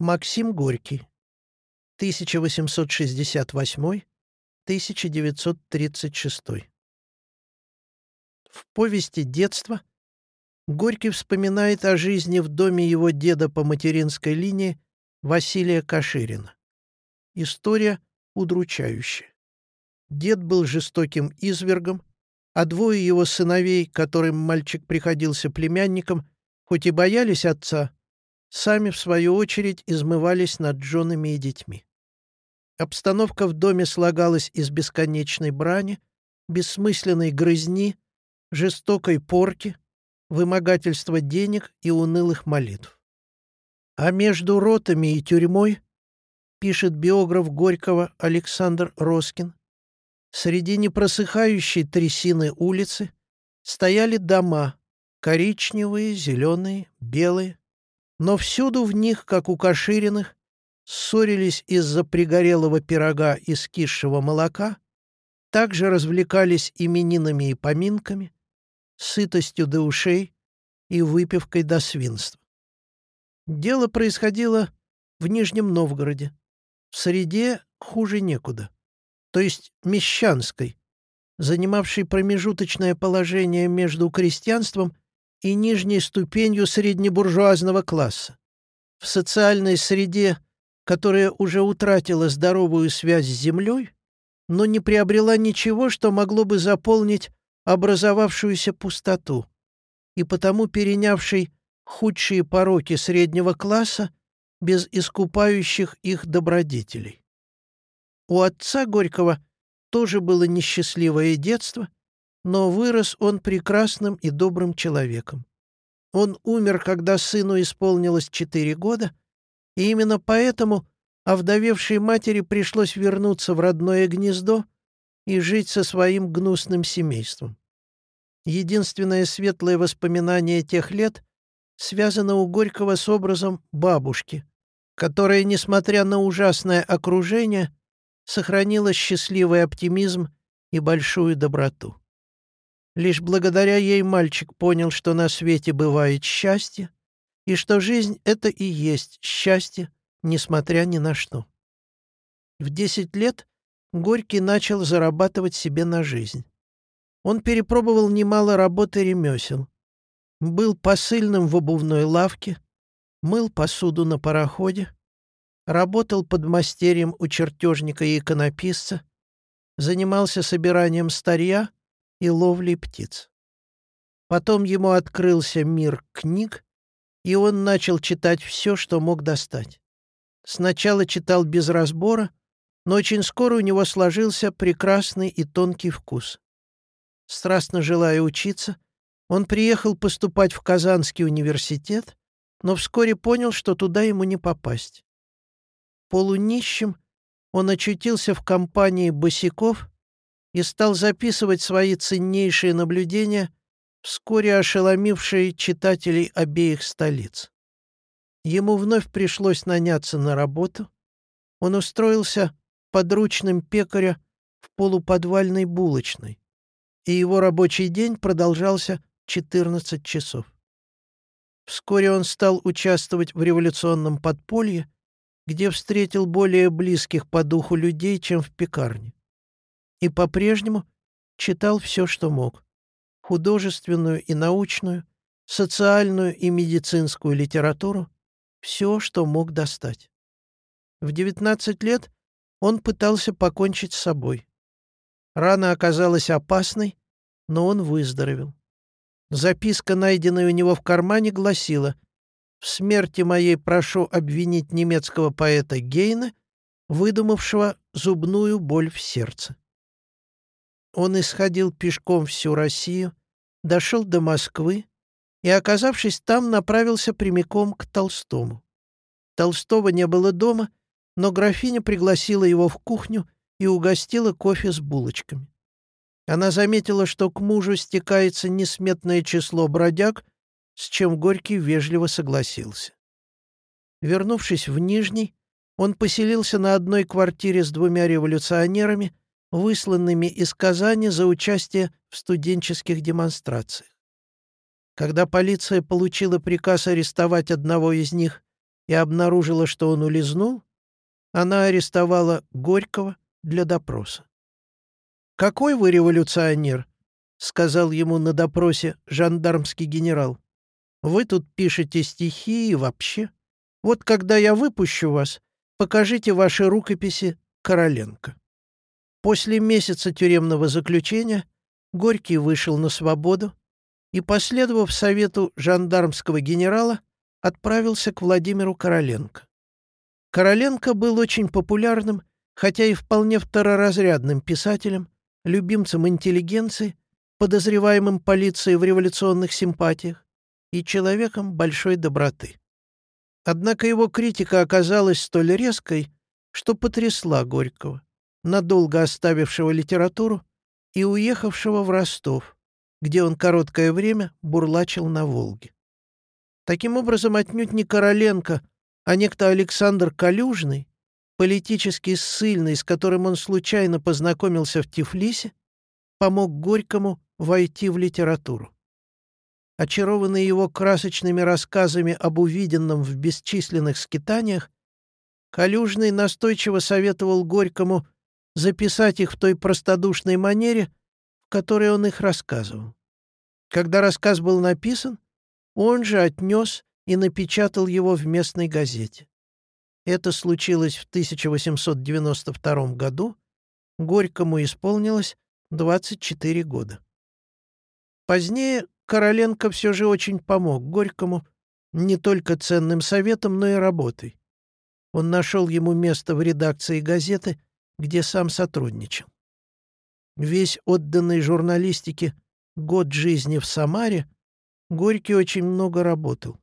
Максим Горький. 1868-1936. В повести детства Горький вспоминает о жизни в доме его деда по материнской линии Василия Каширина. История удручающая. Дед был жестоким извергом, а двое его сыновей, которым мальчик приходился племянником, хоть и боялись отца, сами, в свою очередь, измывались над женами и детьми. Обстановка в доме слагалась из бесконечной брани, бессмысленной грызни, жестокой порки, вымогательства денег и унылых молитв. А между ротами и тюрьмой, пишет биограф Горького Александр Роскин, среди непросыхающей трясины улицы стояли дома, коричневые, зеленые, белые, но всюду в них, как у Кашириных, ссорились из-за пригорелого пирога и скисшего молока, также развлекались именинами и поминками, сытостью до ушей и выпивкой до свинства. Дело происходило в Нижнем Новгороде, в среде хуже некуда, то есть мещанской, занимавшей промежуточное положение между крестьянством и нижней ступенью среднебуржуазного класса. В социальной среде, которая уже утратила здоровую связь с землей, но не приобрела ничего, что могло бы заполнить образовавшуюся пустоту, и потому перенявшей худшие пороки среднего класса без искупающих их добродетелей. У отца Горького тоже было несчастливое детство, но вырос он прекрасным и добрым человеком. Он умер, когда сыну исполнилось четыре года, и именно поэтому овдовевшей матери пришлось вернуться в родное гнездо и жить со своим гнусным семейством. Единственное светлое воспоминание тех лет связано у Горького с образом бабушки, которая, несмотря на ужасное окружение, сохранила счастливый оптимизм и большую доброту. Лишь благодаря ей мальчик понял, что на свете бывает счастье, и что жизнь — это и есть счастье, несмотря ни на что. В десять лет Горький начал зарабатывать себе на жизнь. Он перепробовал немало работы ремесел. Был посыльным в обувной лавке, мыл посуду на пароходе, работал под мастерьем у чертежника и иконописца, занимался собиранием старья — и ловлей птиц. Потом ему открылся мир книг, и он начал читать все, что мог достать. Сначала читал без разбора, но очень скоро у него сложился прекрасный и тонкий вкус. Страстно желая учиться, он приехал поступать в Казанский университет, но вскоре понял, что туда ему не попасть. Полунищим он очутился в компании босиков и стал записывать свои ценнейшие наблюдения, вскоре ошеломившие читателей обеих столиц. Ему вновь пришлось наняться на работу. Он устроился подручным пекаря в полуподвальной булочной, и его рабочий день продолжался 14 часов. Вскоре он стал участвовать в революционном подполье, где встретил более близких по духу людей, чем в пекарне и по-прежнему читал все, что мог. Художественную и научную, социальную и медицинскую литературу, все, что мог достать. В 19 лет он пытался покончить с собой. Рана оказалась опасной, но он выздоровел. Записка, найденная у него в кармане, гласила «В смерти моей прошу обвинить немецкого поэта Гейна, выдумавшего зубную боль в сердце». Он исходил пешком всю Россию, дошел до Москвы и, оказавшись там, направился прямиком к Толстому. Толстого не было дома, но графиня пригласила его в кухню и угостила кофе с булочками. Она заметила, что к мужу стекается несметное число бродяг, с чем Горький вежливо согласился. Вернувшись в Нижний, он поселился на одной квартире с двумя революционерами — высланными из Казани за участие в студенческих демонстрациях. Когда полиция получила приказ арестовать одного из них и обнаружила, что он улизнул, она арестовала Горького для допроса. «Какой вы революционер?» — сказал ему на допросе жандармский генерал. «Вы тут пишете стихи и вообще. Вот когда я выпущу вас, покажите ваши рукописи Короленко». После месяца тюремного заключения Горький вышел на свободу и, последовав совету жандармского генерала, отправился к Владимиру Короленко. Короленко был очень популярным, хотя и вполне второразрядным писателем, любимцем интеллигенции, подозреваемым полицией в революционных симпатиях и человеком большой доброты. Однако его критика оказалась столь резкой, что потрясла Горького, надолго оставившего литературу и уехавшего в Ростов, где он короткое время бурлачил на Волге. Таким образом, отнюдь не Короленко, а некто Александр Калюжный, политически ссыльный, с которым он случайно познакомился в Тифлисе, помог Горькому войти в литературу. Очарованный его красочными рассказами об увиденном в бесчисленных скитаниях, Калюжный настойчиво советовал Горькому записать их в той простодушной манере, в которой он их рассказывал. Когда рассказ был написан, он же отнес и напечатал его в местной газете. Это случилось в 1892 году, Горькому исполнилось 24 года. Позднее Короленко все же очень помог Горькому не только ценным советом, но и работой. Он нашел ему место в редакции газеты, где сам сотрудничал. Весь отданный журналистике год жизни в Самаре Горький очень много работал.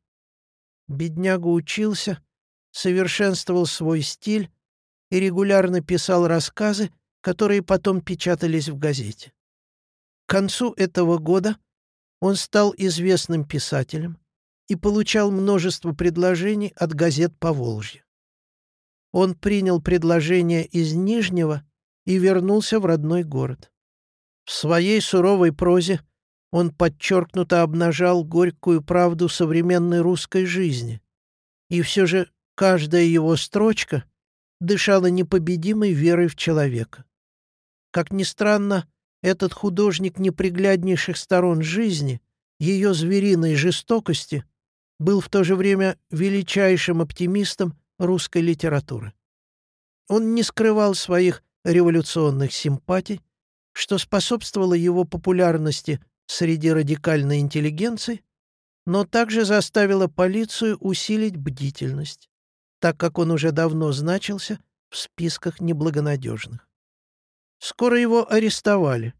Бедняга учился, совершенствовал свой стиль и регулярно писал рассказы, которые потом печатались в газете. К концу этого года он стал известным писателем и получал множество предложений от газет по Волжье. Он принял предложение из Нижнего и вернулся в родной город. В своей суровой прозе он подчеркнуто обнажал горькую правду современной русской жизни. И все же каждая его строчка дышала непобедимой верой в человека. Как ни странно, этот художник непригляднейших сторон жизни, ее звериной жестокости, был в то же время величайшим оптимистом русской литературы. Он не скрывал своих революционных симпатий, что способствовало его популярности среди радикальной интеллигенции, но также заставило полицию усилить бдительность, так как он уже давно значился в списках неблагонадежных. Скоро его арестовали.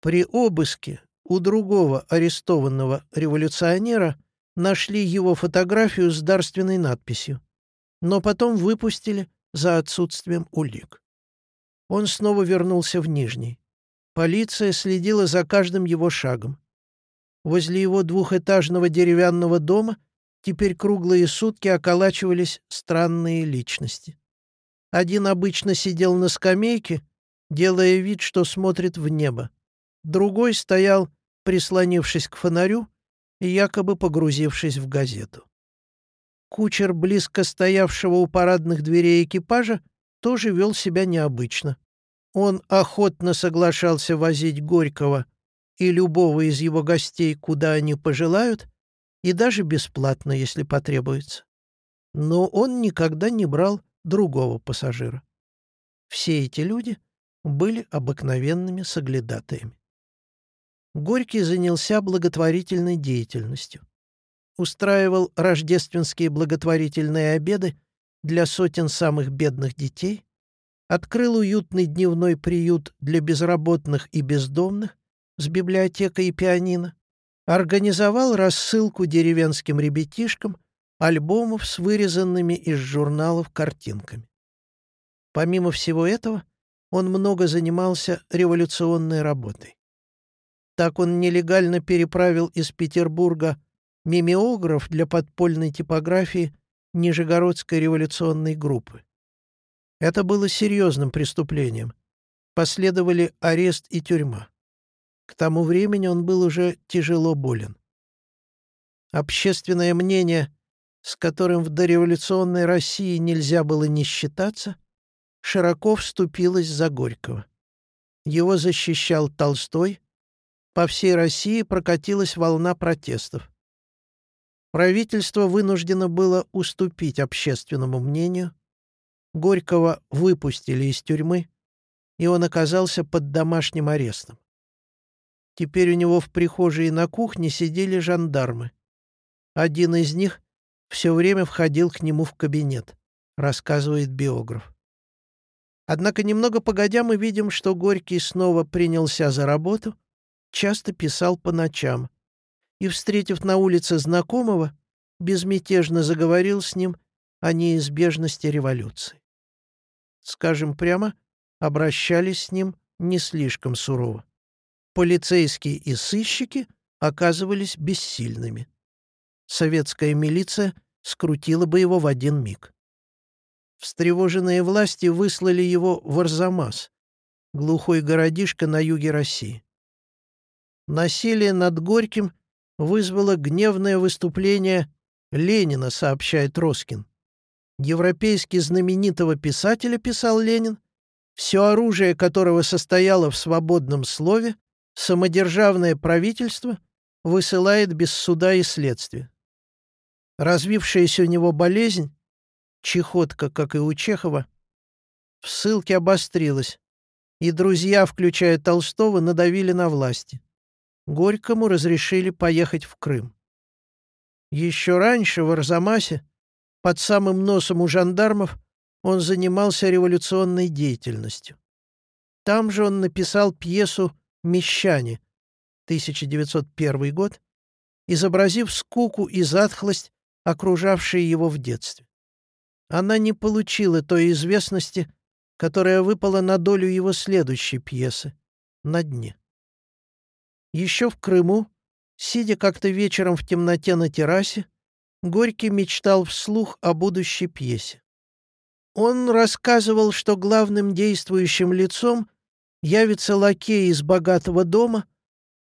При обыске у другого арестованного революционера нашли его фотографию с дарственной надписью, но потом выпустили за отсутствием улик. Он снова вернулся в Нижний. Полиция следила за каждым его шагом. Возле его двухэтажного деревянного дома теперь круглые сутки околачивались странные личности. Один обычно сидел на скамейке, делая вид, что смотрит в небо. Другой стоял, прислонившись к фонарю и якобы погрузившись в газету. Кучер, близко стоявшего у парадных дверей экипажа, тоже вел себя необычно. Он охотно соглашался возить Горького и любого из его гостей, куда они пожелают, и даже бесплатно, если потребуется. Но он никогда не брал другого пассажира. Все эти люди были обыкновенными соглядатаями. Горький занялся благотворительной деятельностью. Устраивал рождественские благотворительные обеды для сотен самых бедных детей, открыл уютный дневной приют для безработных и бездомных с библиотекой и пианино, организовал рассылку деревенским ребятишкам альбомов с вырезанными из журналов картинками. Помимо всего этого, он много занимался революционной работой. Так он нелегально переправил из Петербурга мимеограф для подпольной типографии Нижегородской революционной группы. Это было серьезным преступлением. Последовали арест и тюрьма. К тому времени он был уже тяжело болен. Общественное мнение, с которым в дореволюционной России нельзя было не считаться, широко вступилась за Горького. Его защищал Толстой, по всей России прокатилась волна протестов. Правительство вынуждено было уступить общественному мнению, Горького выпустили из тюрьмы, и он оказался под домашним арестом. Теперь у него в прихожей и на кухне сидели жандармы. Один из них все время входил к нему в кабинет, рассказывает биограф. Однако немного погодя мы видим, что Горький снова принялся за работу, часто писал по ночам и, встретив на улице знакомого, безмятежно заговорил с ним о неизбежности революции. Скажем прямо, обращались с ним не слишком сурово. Полицейские и сыщики оказывались бессильными. Советская милиция скрутила бы его в один миг. Встревоженные власти выслали его в Арзамас, глухой городишко на юге России. Насилие над Горьким вызвало гневное выступление Ленина, сообщает Роскин. Европейски знаменитого писателя, писал Ленин, все оружие которого состояло в свободном слове, самодержавное правительство высылает без суда и следствия. Развившаяся у него болезнь чехотка, как и у Чехова, в ссылке обострилась, и друзья, включая Толстого, надавили на власти. Горькому разрешили поехать в Крым. Еще раньше в Арзамасе, под самым носом у жандармов, он занимался революционной деятельностью. Там же он написал пьесу «Мещане» 1901 год, изобразив скуку и затхлость, окружавшие его в детстве она не получила той известности, которая выпала на долю его следующей пьесы «На дне». Еще в Крыму, сидя как-то вечером в темноте на террасе, Горький мечтал вслух о будущей пьесе. Он рассказывал, что главным действующим лицом явится лакей из богатого дома,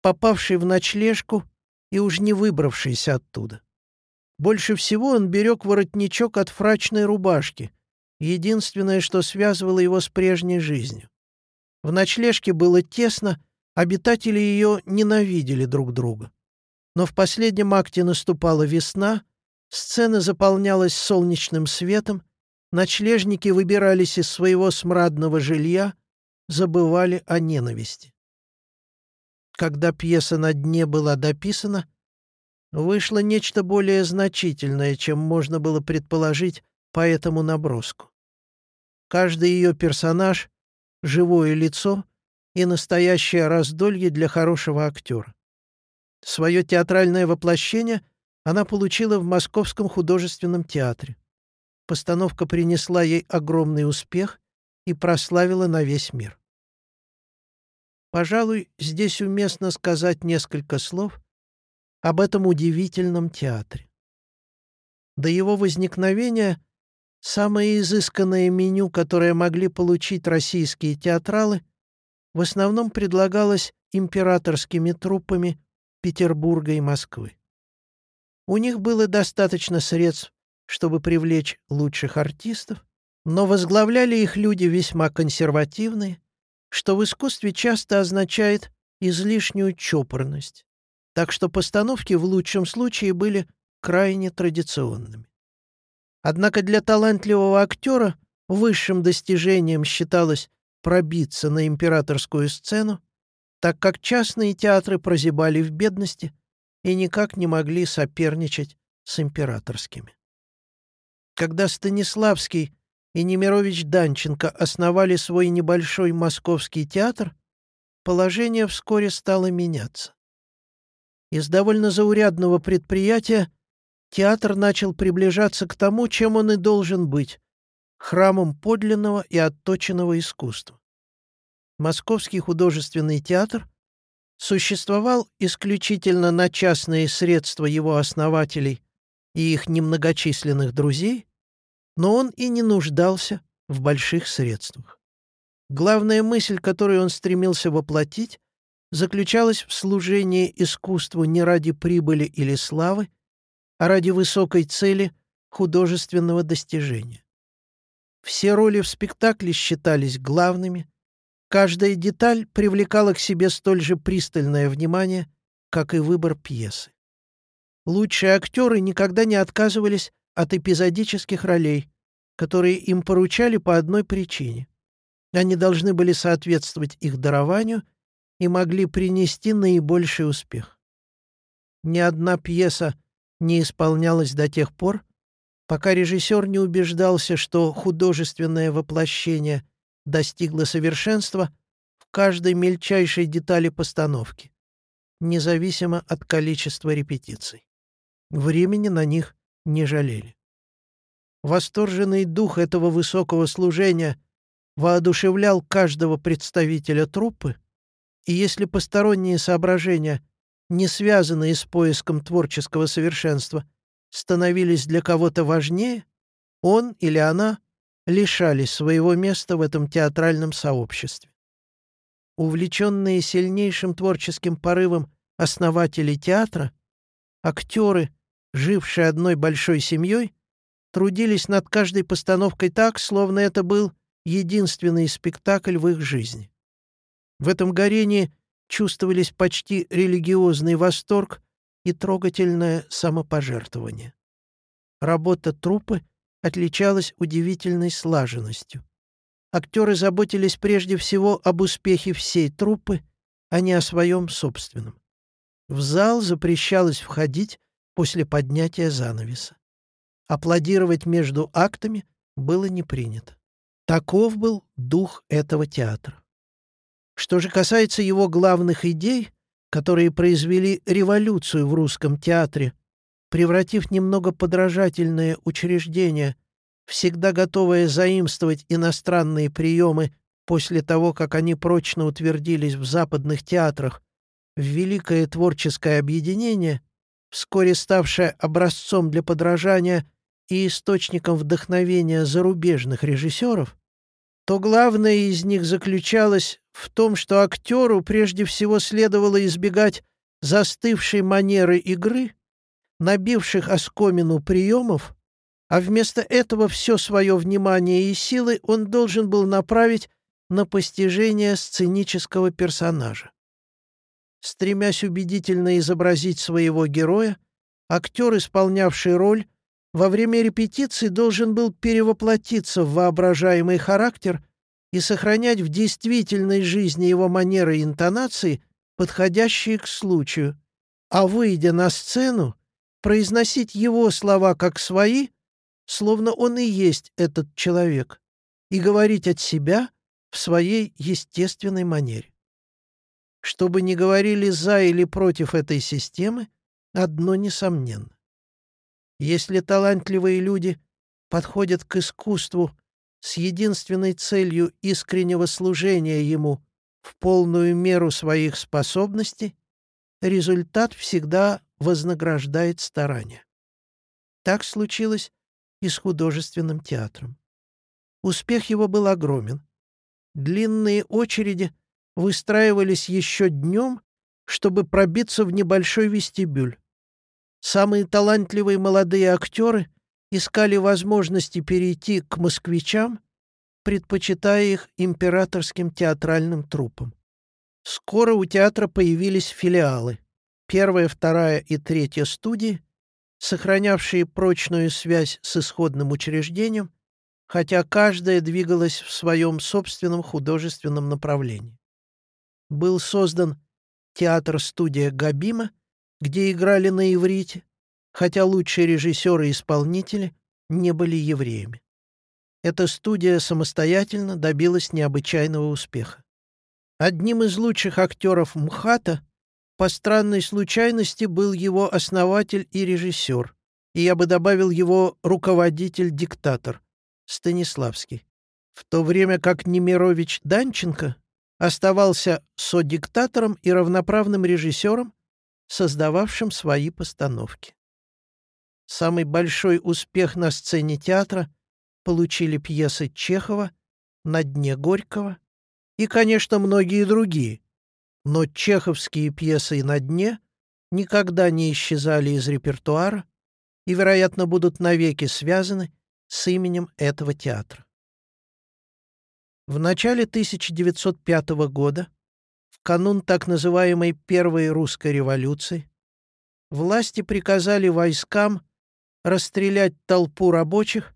попавший в ночлежку и уж не выбравшийся оттуда. Больше всего он берег воротничок от фрачной рубашки, единственное, что связывало его с прежней жизнью. В ночлежке было тесно, обитатели ее ненавидели друг друга. Но в последнем акте наступала весна, сцена заполнялась солнечным светом, ночлежники выбирались из своего смрадного жилья, забывали о ненависти. Когда пьеса «На дне» была дописана, вышло нечто более значительное, чем можно было предположить по этому наброску. Каждый ее персонаж — живое лицо и настоящее раздолье для хорошего актера. Свое театральное воплощение она получила в Московском художественном театре. Постановка принесла ей огромный успех и прославила на весь мир. Пожалуй, здесь уместно сказать несколько слов об этом удивительном театре. До его возникновения самое изысканное меню, которое могли получить российские театралы, в основном предлагалось императорскими труппами Петербурга и Москвы. У них было достаточно средств, чтобы привлечь лучших артистов, но возглавляли их люди весьма консервативные, что в искусстве часто означает излишнюю чопорность так что постановки в лучшем случае были крайне традиционными. Однако для талантливого актера высшим достижением считалось пробиться на императорскую сцену, так как частные театры прозябали в бедности и никак не могли соперничать с императорскими. Когда Станиславский и Немирович Данченко основали свой небольшой московский театр, положение вскоре стало меняться. Из довольно заурядного предприятия театр начал приближаться к тому, чем он и должен быть — храмом подлинного и отточенного искусства. Московский художественный театр существовал исключительно на частные средства его основателей и их немногочисленных друзей, но он и не нуждался в больших средствах. Главная мысль, которую он стремился воплотить, заключалась в служении искусству не ради прибыли или славы, а ради высокой цели художественного достижения. Все роли в спектакле считались главными, каждая деталь привлекала к себе столь же пристальное внимание, как и выбор пьесы. Лучшие актеры никогда не отказывались от эпизодических ролей, которые им поручали по одной причине. Они должны были соответствовать их дарованию и могли принести наибольший успех. Ни одна пьеса не исполнялась до тех пор, пока режиссер не убеждался, что художественное воплощение достигло совершенства в каждой мельчайшей детали постановки, независимо от количества репетиций. Времени на них не жалели. Восторженный дух этого высокого служения воодушевлял каждого представителя труппы, и если посторонние соображения, не связанные с поиском творческого совершенства, становились для кого-то важнее, он или она лишались своего места в этом театральном сообществе. Увлеченные сильнейшим творческим порывом основатели театра, актеры, жившие одной большой семьей, трудились над каждой постановкой так, словно это был единственный спектакль в их жизни. В этом горении чувствовались почти религиозный восторг и трогательное самопожертвование. Работа труппы отличалась удивительной слаженностью. Актеры заботились прежде всего об успехе всей труппы, а не о своем собственном. В зал запрещалось входить после поднятия занавеса. Аплодировать между актами было не принято. Таков был дух этого театра. Что же касается его главных идей, которые произвели революцию в русском театре, превратив немного подражательное учреждение, всегда готовое заимствовать иностранные приемы после того, как они прочно утвердились в западных театрах, в великое творческое объединение, вскоре ставшее образцом для подражания и источником вдохновения зарубежных режиссеров, то главное из них заключалось в том, что актеру прежде всего следовало избегать застывшей манеры игры, набивших оскомину приемов, а вместо этого все свое внимание и силы он должен был направить на постижение сценического персонажа. Стремясь убедительно изобразить своего героя, актер, исполнявший роль, во время репетиции должен был перевоплотиться в воображаемый характер и сохранять в действительной жизни его манеры и интонации, подходящие к случаю, а, выйдя на сцену, произносить его слова как свои, словно он и есть этот человек, и говорить от себя в своей естественной манере. Что бы ни говорили за или против этой системы, одно несомненно. Если талантливые люди подходят к искусству с единственной целью искреннего служения ему в полную меру своих способностей, результат всегда вознаграждает старания. Так случилось и с художественным театром. Успех его был огромен. Длинные очереди выстраивались еще днем, чтобы пробиться в небольшой вестибюль. Самые талантливые молодые актеры искали возможности перейти к москвичам, предпочитая их императорским театральным труппам. Скоро у театра появились филиалы. Первая, вторая и третья студии, сохранявшие прочную связь с исходным учреждением, хотя каждая двигалась в своем собственном художественном направлении. Был создан театр-студия Габима, где играли на иврите, хотя лучшие режиссеры и исполнители не были евреями. Эта студия самостоятельно добилась необычайного успеха. Одним из лучших актеров МХАТа по странной случайности был его основатель и режиссер, и я бы добавил его руководитель-диктатор Станиславский, в то время как Немирович Данченко оставался содиктатором и равноправным режиссером, создававшим свои постановки. Самый большой успех на сцене театра получили пьесы Чехова «На дне Горького» и, конечно, многие другие, но чеховские пьесы «На дне» никогда не исчезали из репертуара и, вероятно, будут навеки связаны с именем этого театра. В начале 1905 года, в канун так называемой Первой русской революции, власти приказали войскам расстрелять толпу рабочих,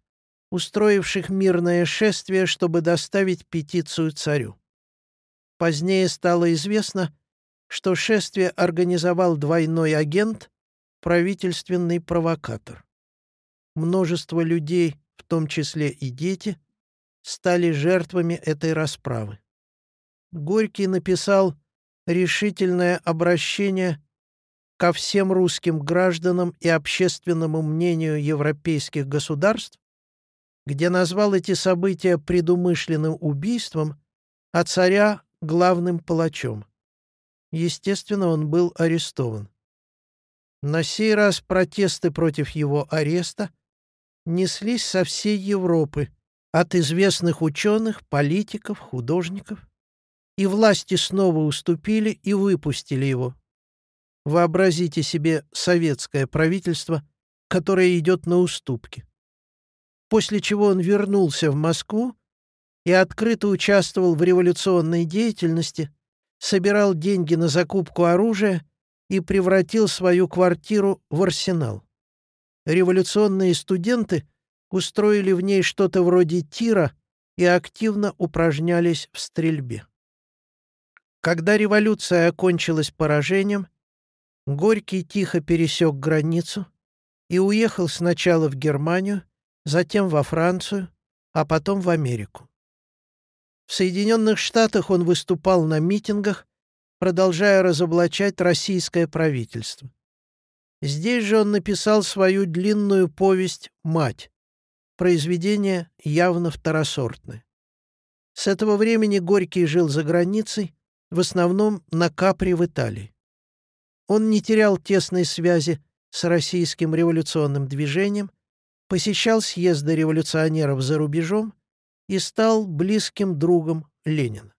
устроивших мирное шествие, чтобы доставить петицию царю. Позднее стало известно, что шествие организовал двойной агент, правительственный провокатор. Множество людей, в том числе и дети, стали жертвами этой расправы. Горький написал решительное обращение ко всем русским гражданам и общественному мнению европейских государств, где назвал эти события предумышленным убийством, а царя — главным палачом. Естественно, он был арестован. На сей раз протесты против его ареста неслись со всей Европы, от известных ученых, политиков, художников, и власти снова уступили и выпустили его. Вообразите себе советское правительство, которое идет на уступки. После чего он вернулся в Москву и открыто участвовал в революционной деятельности, собирал деньги на закупку оружия и превратил свою квартиру в арсенал. Революционные студенты устроили в ней что-то вроде тира и активно упражнялись в стрельбе. Когда революция окончилась поражением, Горький тихо пересек границу и уехал сначала в Германию, затем во Францию, а потом в Америку. В Соединенных Штатах он выступал на митингах, продолжая разоблачать российское правительство. Здесь же он написал свою длинную повесть «Мать», произведение явно второсортное. С этого времени Горький жил за границей, в основном на Капри в Италии. Он не терял тесной связи с российским революционным движением, посещал съезды революционеров за рубежом и стал близким другом Ленина.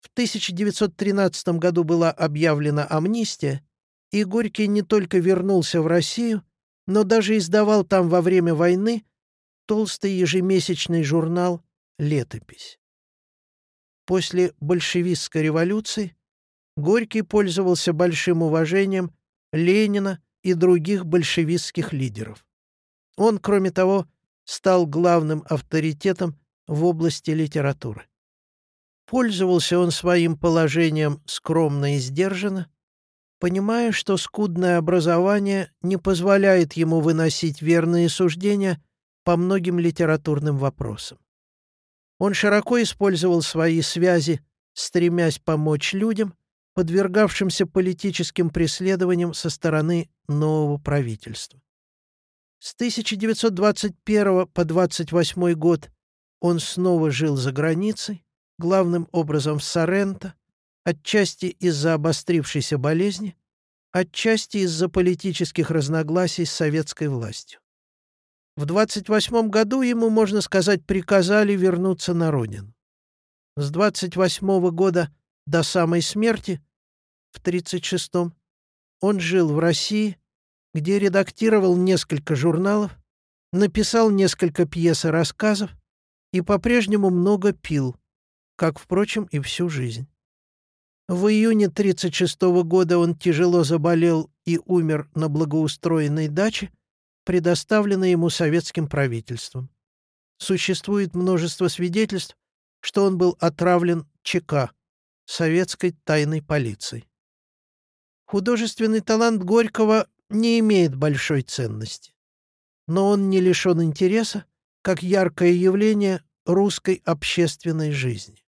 В 1913 году была объявлена амнистия, и Горький не только вернулся в Россию, но даже издавал там во время войны толстый ежемесячный журнал «Летопись». После большевистской революции Горький пользовался большим уважением Ленина и других большевистских лидеров. Он, кроме того, стал главным авторитетом в области литературы. Пользовался он своим положением скромно и сдержанно, понимая, что скудное образование не позволяет ему выносить верные суждения по многим литературным вопросам. Он широко использовал свои связи, стремясь помочь людям, подвергавшимся политическим преследованиям со стороны нового правительства. С 1921 по 28 год он снова жил за границей, главным образом в Соренто, отчасти из-за обострившейся болезни, отчасти из-за политических разногласий с советской властью. В 28 году ему, можно сказать, приказали вернуться на родину. С 28 года до самой смерти, в 36-м, он жил в России, где редактировал несколько журналов, написал несколько пьес и рассказов и по-прежнему много пил, как, впрочем, и всю жизнь. В июне 36 -го года он тяжело заболел и умер на благоустроенной даче, предоставленной ему советским правительством. Существует множество свидетельств, что он был отравлен ЧК, советской тайной полицией. Художественный талант Горького не имеет большой ценности, но он не лишен интереса как яркое явление русской общественной жизни.